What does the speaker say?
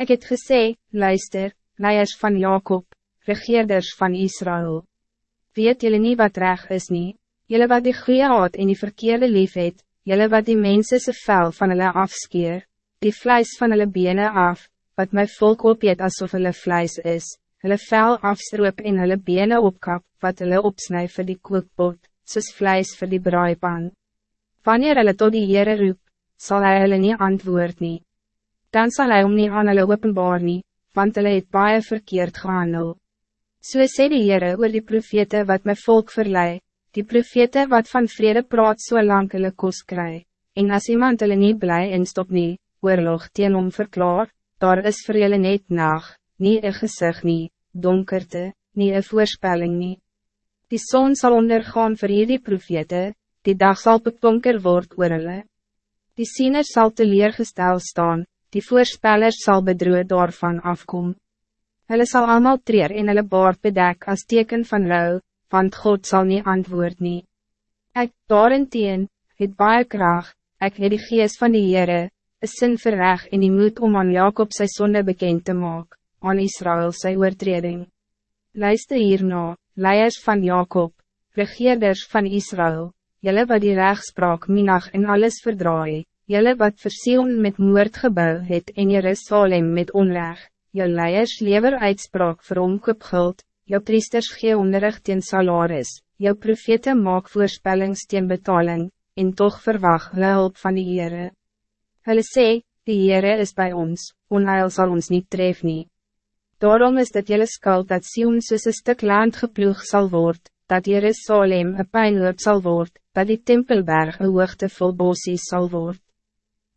Ik het gesê, luister, leiers van Jacob, regeerders van Israël. Weet jullie niet wat reg is nie, jullie wat die goeie haat en die verkeerde lief het, jullie wat die mensen se vel van hulle afskeer, die vlijs van hulle benen af, wat my volk opjeet alsof hulle vlijs is, hulle vel afstroop en hulle benen opkap, wat hulle opsnij vir die kookpot, soos vlijs vir die braaipan. Wanneer hulle tot die Heere roep, zal hij hulle nie antwoord nie. Dan zal hij om nie aan hulle openbaar nie, want hulle het baie verkeerd gehandel. So sê die Heere oor die profete wat my volk verlei, die profete wat van vrede praat so lang hulle kos kry, en as iemand hulle nie bly instop nie, oorlog teen hom verklaar, daar is vir julle net nacht, nie een gezicht nie, donkerte, nie een voorspelling nie. Die zon zal ondergaan vir hierdie profete, die dag zal beklonker word oor hulle. Die siener sal teleergestel staan, die voorspellers zal bedroe daarvan afkom. Hulle sal allemaal treer en hulle baard bedek as teken van rouw, want God zal niet antwoord nie. Ek, daarenteen, het baie kracht, ek het die geest van die Heere, een sin verreg en die moed om aan Jacob sy sonde bekend te maken, aan Israël sy oortreding. Luister hierna, leiers van Jacob, regeerders van Israël, jelle wat die rechtspraak minag en alles verdraai, jelle wat versieon met moord gebouw het en Jerusalem met onrecht, je leiers lever uitspraak vir omkoopguld, jou priesters gee onderricht teen salaris, jou profete maak voorspellings teen betaling, en toch verwacht hulle hulp van die Heere. Hulle sê, die Heere is bij ons, onheil zal ons niet tref nie. Daarom is dit jylle skuld dat Sion soos een stuk land geploeg zal worden, dat Jerusalem een pijnloop zal worden, dat die Tempelberg een hoogte vol bosies zal worden.